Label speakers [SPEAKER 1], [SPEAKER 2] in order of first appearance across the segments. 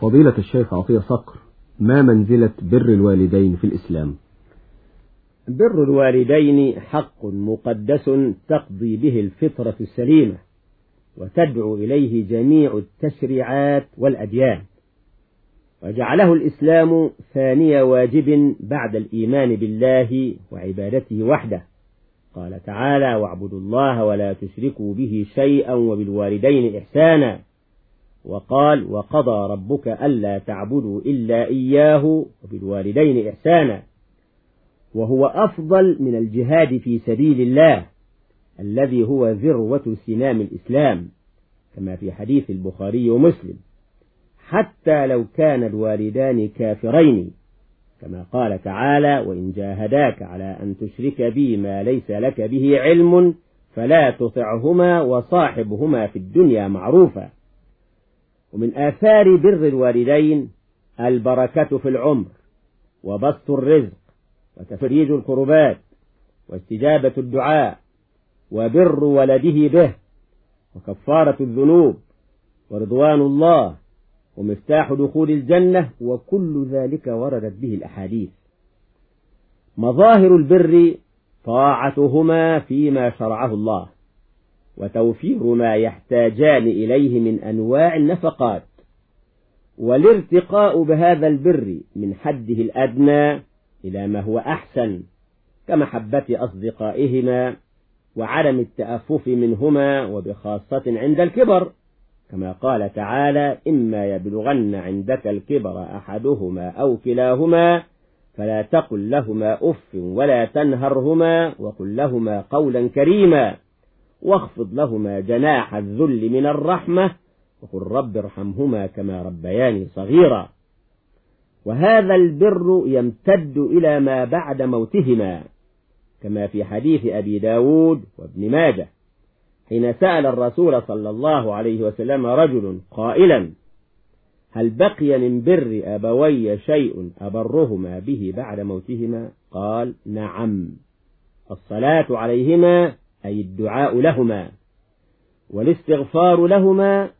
[SPEAKER 1] فضيلة الشيخ عطية صقر ما منزلة بر الوالدين في الإسلام؟
[SPEAKER 2] بر الوالدين حق مقدس تقضي به الفطرة السليمة وتدعو إليه جميع التشريعات والأديان. وجعله الإسلام ثاني واجب بعد الإيمان بالله وعبادته وحده. قال تعالى واعبدوا الله ولا تشركوا به شيئا وبالوالدين إحسانا. وقال وقضى ربك ألا تعبدوا إلا إياه وبالوالدين إحسانا. وهو أفضل من الجهاد في سبيل الله الذي هو ذروة سنام الإسلام كما في حديث البخاري ومسلم. حتى لو كان الوالدان كافرين كما قال تعالى وإن جاهداك على أن تشرك بي ما ليس لك به علم فلا تطعهما وصاحبهما في الدنيا معروفا. ومن آثار بر الوالدين البركة في العمر وبسط الرزق وتفريج الكربات واستجابة الدعاء وبر ولده به وكفارة الذنوب ورضوان الله ومفتاح دخول الجنة وكل ذلك وردت به الأحاديث. مظاهر البر طاعتهما فيما شرعه الله. وتوفير ما يحتاجان إليه من أنواع النفقات. والارتقاء بهذا البر من حده الأدنى إلى ما هو أحسن كمحبة أصدقائهما وعدم التأفف منهما وبخاصة عند الكبر. كما قال تعالى إما يبلغن عندك الكبر أحدهما أو كلاهما فلا تقل لهما أف ولا تنهرهما وقل لهما قولا كريما. واخفض لهما جناح الذل من الرحمة وقل رب ارحمهما كما ربياني صغيرا. وهذا البر يمتد إلى ما بعد موتهما كما في حديث أبي داود وابن ماجه حين سأل الرسول صلى الله عليه وسلم رجل قائلا هل بقي من بر أبوي شيء أبرهما به بعد موتهما؟ قال نعم. الصلاة عليهما أي الدعاء لهما والاستغفار لهما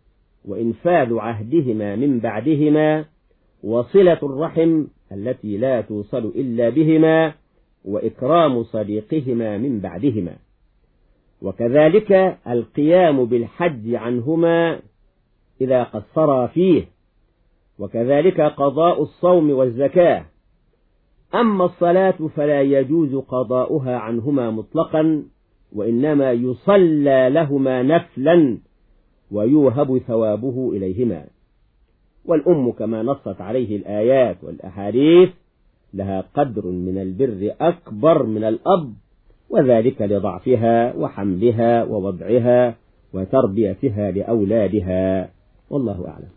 [SPEAKER 2] وإنفاذ عهدهما من بعدهما وصلة الرحم التي لا توصل إلا بهما وإكرام صديقهما من بعدهما. وكذلك القيام بالحج عنهما إذا قصرا فيه. وكذلك قضاء الصوم والزكاة. أما الصلاة فلا يجوز قضاؤها عنهما مطلقا وإنما يصلى لهما نفلا ويوهب ثوابه إليهما. والأم كما نصت عليه الآيات والأحاديث لها قدر من البر أكبر من الأب وذلك لضعفها وحملها ووضعها وتربيتها لأولادها. والله أعلم.